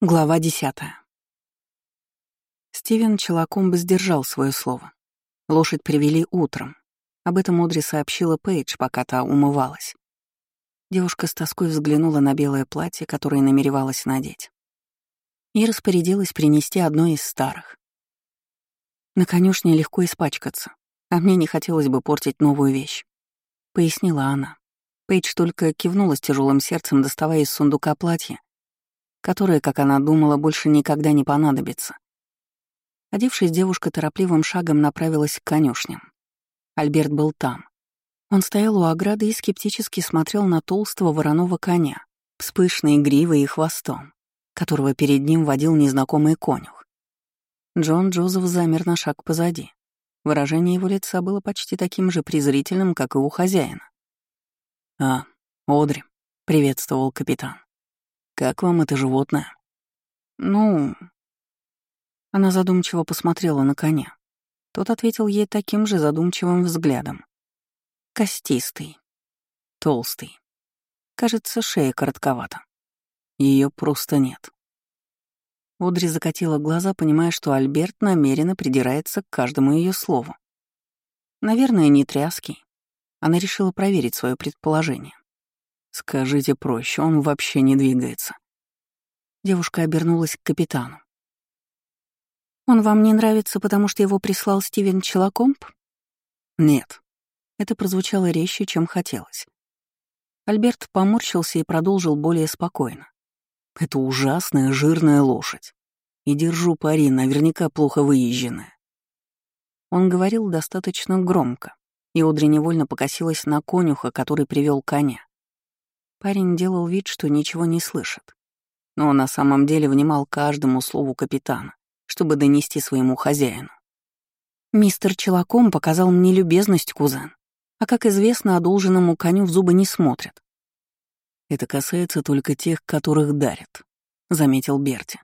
Глава десятая. Стивен Челакомбо сдержал свое слово. Лошадь привели утром. Об этом Одри сообщила Пейдж, пока та умывалась. Девушка с тоской взглянула на белое платье, которое намеревалась надеть. И распорядилась принести одно из старых. На конюшне легко испачкаться, а мне не хотелось бы портить новую вещь, — пояснила она. Пейдж только кивнула с тяжелым сердцем, доставая из сундука платье которое, как она думала, больше никогда не понадобится. Одевшись, девушка торопливым шагом направилась к конюшням. Альберт был там. Он стоял у ограды и скептически смотрел на толстого вороного коня с пышной гривой и хвостом, которого перед ним водил незнакомый конюх. Джон Джозеф замер на шаг позади. Выражение его лица было почти таким же презрительным, как и у хозяина. «А, Одри», — приветствовал капитан. Как вам это животное? Ну... Она задумчиво посмотрела на коня. Тот ответил ей таким же задумчивым взглядом. Костистый. Толстый. Кажется, шея коротковата. Ее просто нет. Одри закатила глаза, понимая, что Альберт намеренно придирается к каждому ее слову. Наверное, не тряский. Она решила проверить свое предположение. Скажите проще, он вообще не двигается. Девушка обернулась к капитану. «Он вам не нравится, потому что его прислал Стивен Челакомп?» «Нет». Это прозвучало резче, чем хотелось. Альберт поморщился и продолжил более спокойно. «Это ужасная жирная лошадь. И держу пари, наверняка плохо выезженная». Он говорил достаточно громко, и Одри невольно покосилась на конюха, который привел коня. Парень делал вид, что ничего не слышит. Но на самом деле внимал каждому слову капитана, чтобы донести своему хозяину. «Мистер Челаком показал мне любезность, кузен. А как известно, одолженному коню в зубы не смотрят». «Это касается только тех, которых дарят», — заметил Берти.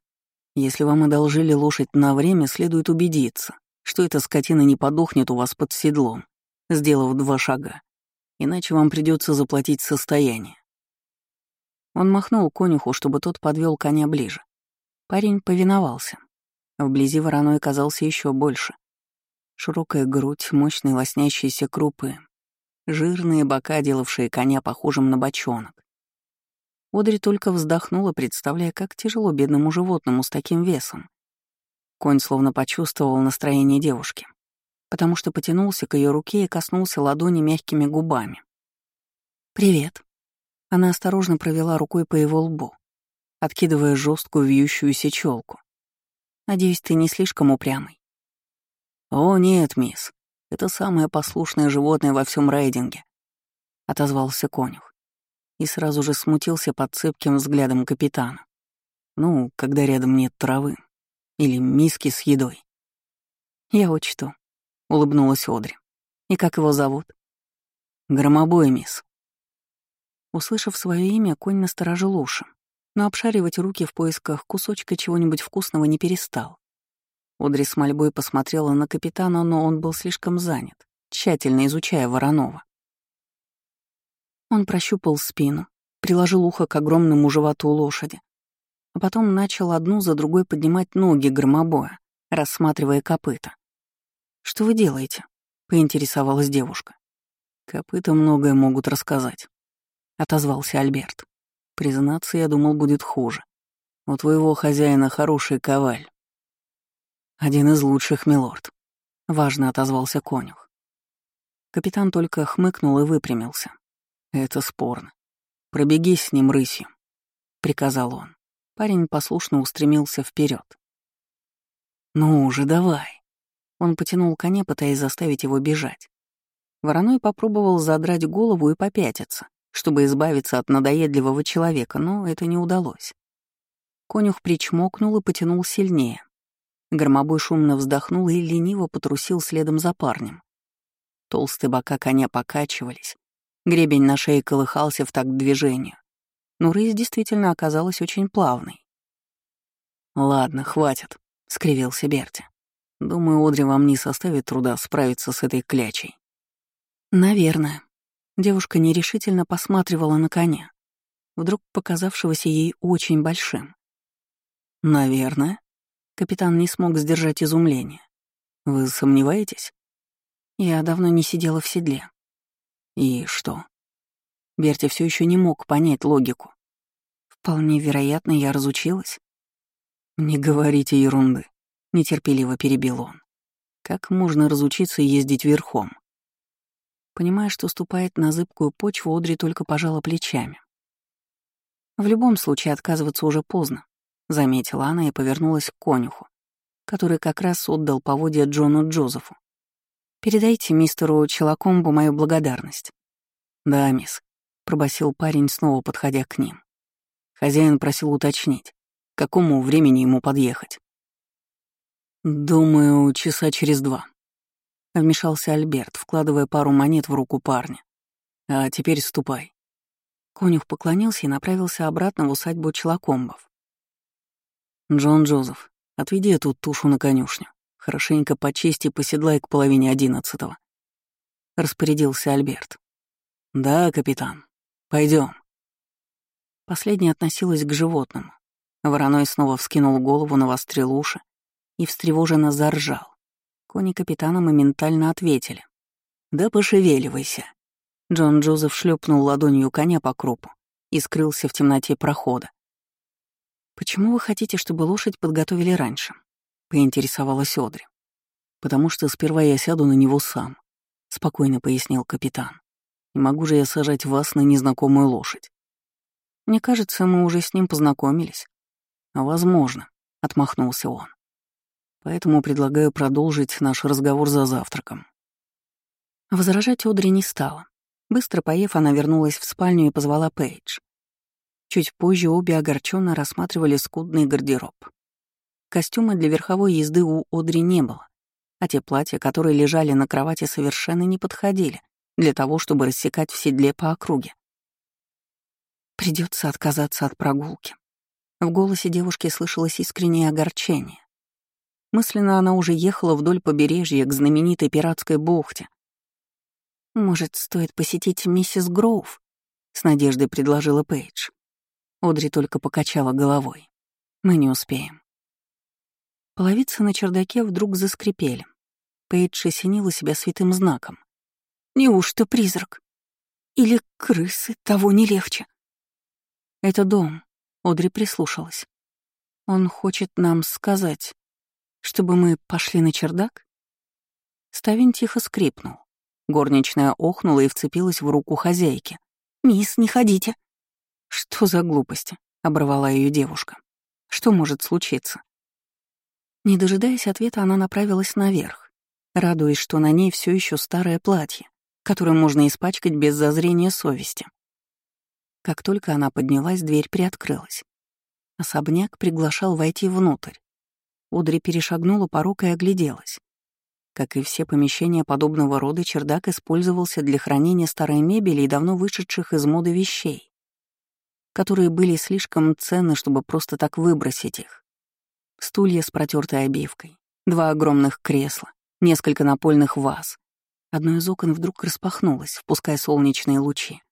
«Если вам одолжили лошадь на время, следует убедиться, что эта скотина не подохнет у вас под седлом, сделав два шага. Иначе вам придется заплатить состояние. Он махнул конюху, чтобы тот подвел коня ближе. Парень повиновался. Вблизи вороной казался еще больше. Широкая грудь, мощные лоснящиеся крупы, жирные бока, делавшие коня похожим на бочонок. Одри только вздохнула, представляя, как тяжело бедному животному с таким весом. Конь словно почувствовал настроение девушки, потому что потянулся к ее руке и коснулся ладони мягкими губами. «Привет», она осторожно провела рукой по его лбу, откидывая жесткую вьющуюся челку. «Надеюсь, ты не слишком упрямый». «О, нет, мисс, это самое послушное животное во всем рейдинге», — отозвался конюх. И сразу же смутился под цепким взглядом капитана. «Ну, когда рядом нет травы. Или миски с едой». «Я учту», — улыбнулась Одри. «И как его зовут?» «Громобой, мисс», Услышав свое имя, конь насторожил уши, но обшаривать руки в поисках кусочка чего-нибудь вкусного не перестал. Одри с мольбой посмотрела на капитана, но он был слишком занят, тщательно изучая Воронова. Он прощупал спину, приложил ухо к огромному животу лошади, а потом начал одну за другой поднимать ноги громобоя, рассматривая копыта. «Что вы делаете?» — поинтересовалась девушка. «Копыта многое могут рассказать», отозвался Альберт. Признаться, я думал, будет хуже. У твоего хозяина хороший коваль. Один из лучших, милорд. Важно отозвался конюх. Капитан только хмыкнул и выпрямился. Это спорно. Пробегись с ним рысью, приказал он. Парень послушно устремился вперед. Ну уже давай. Он потянул коня, пытаясь заставить его бежать. Вороной попробовал задрать голову и попятиться, чтобы избавиться от надоедливого человека, но это не удалось. Конюх причмокнул и потянул сильнее. Громобой шумно вздохнул и лениво потрусил следом за парнем. Толстые бока коня покачивались, гребень на шее колыхался в такт движению. Но рысь действительно оказалась очень плавной. «Ладно, хватит», — скривился Берти. «Думаю, Одри вам не составит труда справиться с этой клячей». «Наверное», Девушка нерешительно посматривала на коня, вдруг показавшегося ей очень большим. Наверное. Капитан не смог сдержать изумление. Вы сомневаетесь? Я давно не сидела в седле. И что? Берти все еще не мог понять логику. Вполне вероятно, я разучилась. Не говорите ерунды, нетерпеливо перебил он. Как можно разучиться ездить верхом? Понимая, что ступает на зыбкую почву, Одри только пожала плечами. В любом случае отказываться уже поздно, заметила она и повернулась к конюху, который как раз отдал поводья Джону Джозефу. «Передайте мистеру Челакомбу мою благодарность». «Да, мисс», — пробасил парень, снова подходя к ним. Хозяин просил уточнить, к какому времени ему подъехать. «Думаю, часа через два», — вмешался Альберт, вкладывая пару монет в руку парня. «А теперь ступай». Конюх поклонился и направился обратно в усадьбу Челакомбов. «Джон Джозеф, отведи эту тушу на конюшню. Хорошенько почисти и поседлай к половине одиннадцатого», — распорядился Альберт. «Да, капитан. Пойдем. Последняя относилась к животному. Вороной снова вскинул голову, навострил уши и встревоженно заржал. Кони капитана моментально ответили. «Да пошевеливайся». Джон Джозеф шлепнул ладонью коня по крупу и скрылся в темноте прохода. «Почему вы хотите, чтобы лошадь подготовили раньше?» — поинтересовалась Одри. «Потому что сперва я сяду на него сам», — спокойно пояснил капитан. «Не могу же я сажать вас на незнакомую лошадь». «Мне кажется, мы уже с ним познакомились». «Возможно», — отмахнулся он. «Поэтому предлагаю продолжить наш разговор за завтраком». Возражать Одри не стала. Быстро поев, она вернулась в спальню и позвала Пейдж. Чуть позже обе огорченно рассматривали скудный гардероб. Костюма для верховой езды у Одри не было, а те платья, которые лежали на кровати, совершенно не подходили для того, чтобы рассекать в седле по округе. Придется отказаться от прогулки. В голосе девушки слышалось искреннее огорчение. Мысленно она уже ехала вдоль побережья к знаменитой пиратской бухте. «Может, стоит посетить миссис Гроув?» — с надеждой предложила Пейдж. Одри только покачала головой. Мы не успеем. Половицы на чердаке вдруг заскрипели. Пейдж осенила себя святым знаком. Неужто призрак? Или крысы, того не легче. Это дом. Одри прислушалась. Он хочет нам сказать, чтобы мы пошли на чердак? Ставень тихо скрипнул. Горничная охнула и вцепилась в руку хозяйки. «Мисс, не ходите!» «Что за глупости?» — оборвала ее девушка. «Что может случиться?» Не дожидаясь ответа, она направилась наверх, радуясь, что на ней все еще старое платье, которое можно испачкать без зазрения совести. Как только она поднялась, дверь приоткрылась. Особняк приглашал войти внутрь. Удри перешагнула порог и огляделась. Как и все помещения подобного рода, чердак использовался для хранения старой мебели и давно вышедших из моды вещей которые были слишком ценны, чтобы просто так выбросить их. Стулья с протертой обивкой, два огромных кресла, несколько напольных ваз. Одно из окон вдруг распахнулось, впуская солнечные лучи.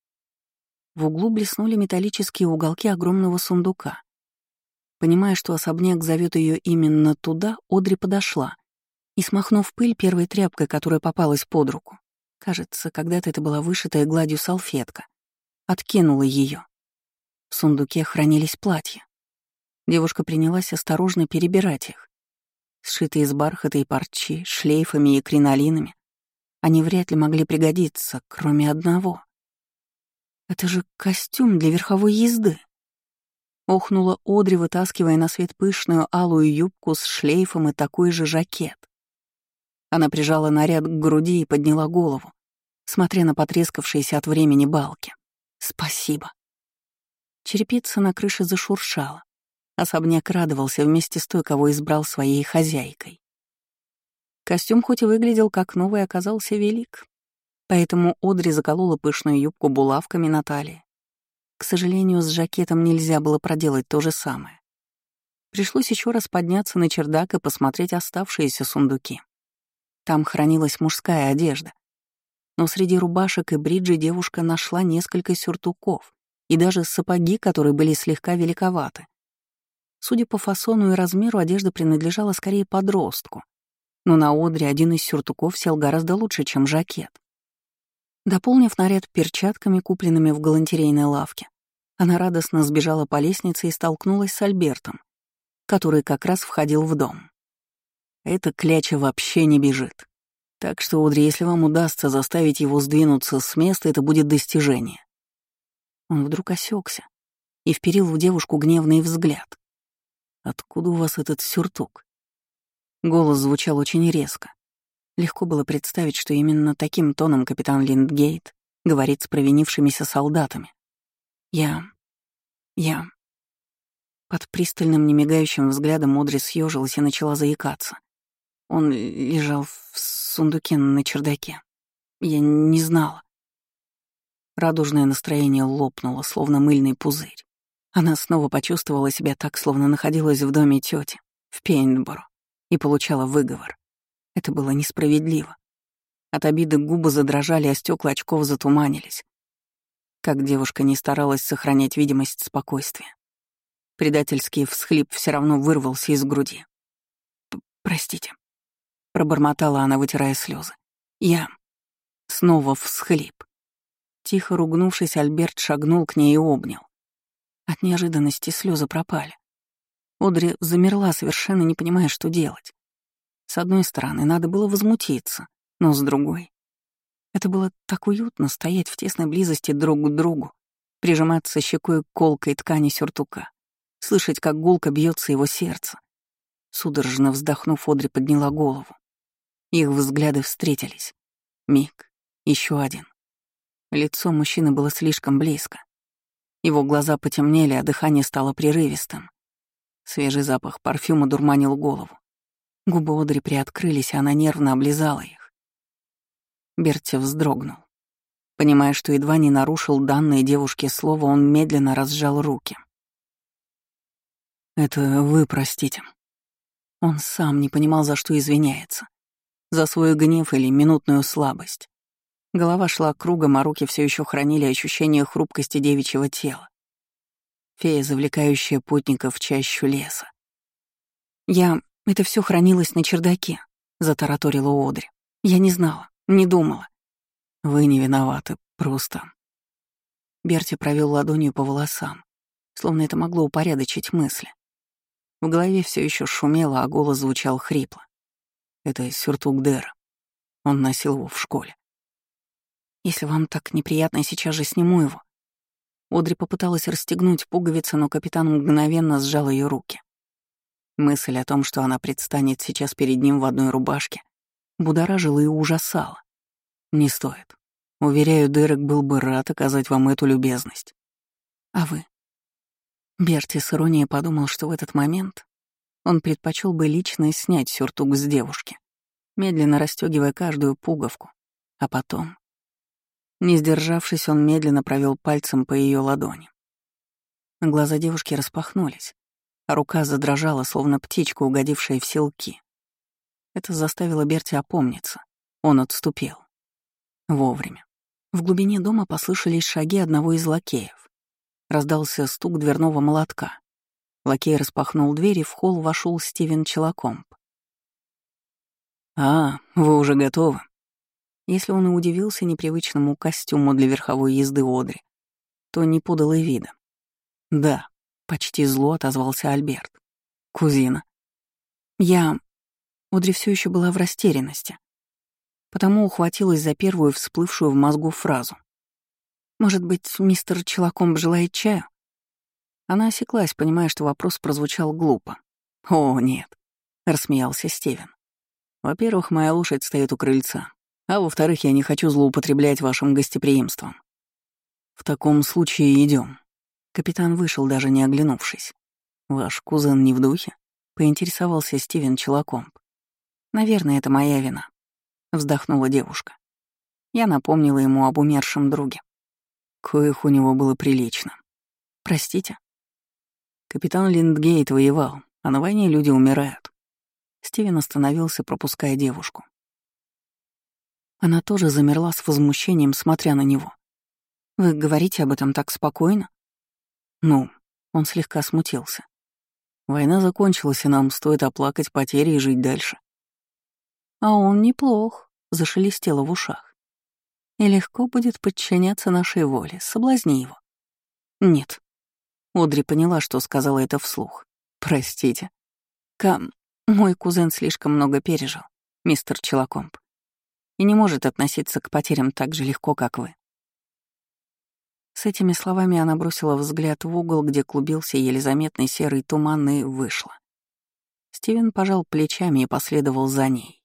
В углу блеснули металлические уголки огромного сундука. Понимая, что особняк зовет ее именно туда, Одри подошла и, смахнув пыль первой тряпкой, которая попалась под руку, кажется, когда-то это была вышитая гладью салфетка, откинула ее в сундуке хранились платья. Девушка принялась осторожно перебирать их. Сшитые из бархата и парчи, шлейфами и кринолинами. Они вряд ли могли пригодиться, кроме одного. Это же костюм для верховой езды. Охнула Одри, вытаскивая на свет пышную алую юбку с шлейфом и такой же жакет. Она прижала наряд к груди и подняла голову, смотря на потрескавшиеся от времени балки. «Спасибо». Черепица на крыше зашуршала. Особняк радовался вместе с той, кого избрал своей хозяйкой. Костюм хоть и выглядел как новый, оказался велик. Поэтому Одри заколола пышную юбку булавками на талии. К сожалению, с жакетом нельзя было проделать то же самое. Пришлось еще раз подняться на чердак и посмотреть оставшиеся сундуки. Там хранилась мужская одежда. Но среди рубашек и бриджи девушка нашла несколько сюртуков, и даже сапоги, которые были слегка великоваты. Судя по фасону и размеру, одежда принадлежала скорее подростку. Но на Одре один из сюртуков сел гораздо лучше, чем жакет. Дополнив наряд перчатками, купленными в галантерейной лавке, она радостно сбежала по лестнице и столкнулась с Альбертом, который как раз входил в дом. Эта кляча вообще не бежит. Так что, Одри, если вам удастся заставить его сдвинуться с места, это будет достижение. Он вдруг осекся и вперил в девушку гневный взгляд. «Откуда у вас этот сюртук?» Голос звучал очень резко. Легко было представить, что именно таким тоном капитан Линдгейт говорит с провинившимися солдатами. «Я... я...» Под пристальным, немигающим взглядом Одри съежилась и начала заикаться. Он лежал в сундуке на чердаке. Я не знала. Радужное настроение лопнуло, словно мыльный пузырь. Она снова почувствовала себя так, словно находилась в доме тети, в Пейнтборо, и получала выговор. Это было несправедливо. От обиды губы задрожали, а стекла очков затуманились. Как девушка не старалась сохранять видимость спокойствия. Предательский всхлип все равно вырвался из груди. «Простите», — пробормотала она, вытирая слезы. «Я...» Снова всхлип. Тихо ругнувшись, Альберт шагнул к ней и обнял. От неожиданности слезы пропали. Одри замерла, совершенно не понимая, что делать. С одной стороны, надо было возмутиться, но с другой... Это было так уютно стоять в тесной близости друг к другу, прижиматься щекой к колкой ткани сюртука, слышать, как гулко бьется его сердце. Судорожно вздохнув, Одри подняла голову. Их взгляды встретились. Миг, еще один. Лицо мужчины было слишком близко. Его глаза потемнели, а дыхание стало прерывистым. Свежий запах парфюма дурманил голову. Губы Одри приоткрылись, а она нервно облизала их. Берти вздрогнул. Понимая, что едва не нарушил данное девушке слово, он медленно разжал руки. «Это вы простите». Он сам не понимал, за что извиняется. За свой гнев или минутную слабость. Голова шла кругом, а руки все еще хранили ощущение хрупкости девичьего тела. Фея, завлекающая путников в чащу леса. «Я... Это все хранилось на чердаке», — затараторила Одри. «Я не знала, не думала». «Вы не виноваты, просто...» Берти провел ладонью по волосам, словно это могло упорядочить мысли. В голове все еще шумело, а голос звучал хрипло. Это сюртук Дэра. Он носил его в школе. Если вам так неприятно, сейчас же сниму его. Одри попыталась расстегнуть пуговицы, но капитан мгновенно сжал ее руки. Мысль о том, что она предстанет сейчас перед ним в одной рубашке, будоражила и ужасала. Не стоит. Уверяю, Дерек был бы рад оказать вам эту любезность. А вы? Берти с иронией подумал, что в этот момент он предпочел бы лично снять сюртук с девушки, медленно расстегивая каждую пуговку, а потом не сдержавшись, он медленно провел пальцем по ее ладони. Глаза девушки распахнулись, рука задрожала, словно птичка, угодившая в селки. Это заставило Берти опомниться. Он отступил. Вовремя. В глубине дома послышались шаги одного из лакеев. Раздался стук дверного молотка. Лакей распахнул дверь, и в холл вошел Стивен Челакомб. «А, вы уже готовы?» Если он и удивился непривычному костюму для верховой езды Одри, то не подал и вида. «Да», — почти зло отозвался Альберт. «Кузина». «Я...» Одри все еще была в растерянности, потому ухватилась за первую всплывшую в мозгу фразу. «Может быть, мистер Челакомб желает чаю?» Она осеклась, понимая, что вопрос прозвучал глупо. «О, нет», — рассмеялся Стивен. «Во-первых, моя лошадь стоит у крыльца, а во-вторых, я не хочу злоупотреблять вашим гостеприимством. В таком случае идем. Капитан вышел, даже не оглянувшись. Ваш кузен не в духе? Поинтересовался Стивен Челакомб. Наверное, это моя вина. Вздохнула девушка. Я напомнила ему об умершем друге. Коих у него было прилично. Простите? Капитан Линдгейт воевал, а на войне люди умирают. Стивен остановился, пропуская девушку. Она тоже замерла с возмущением, смотря на него. «Вы говорите об этом так спокойно?» «Ну», — он слегка смутился. Война закончилась, и нам стоит оплакать потери и жить дальше. А он неплох, зашелестело в ушах. И легко будет подчиняться нашей воле, соблазни его. Нет. Одри поняла, что сказала это вслух. Простите. Кам, мой кузен слишком много пережил, мистер Челакомб, и не может относиться к потерям так же легко, как вы. С этими словами она бросила взгляд в угол, где клубился еле заметный серый туман, и вышла. Стивен пожал плечами и последовал за ней.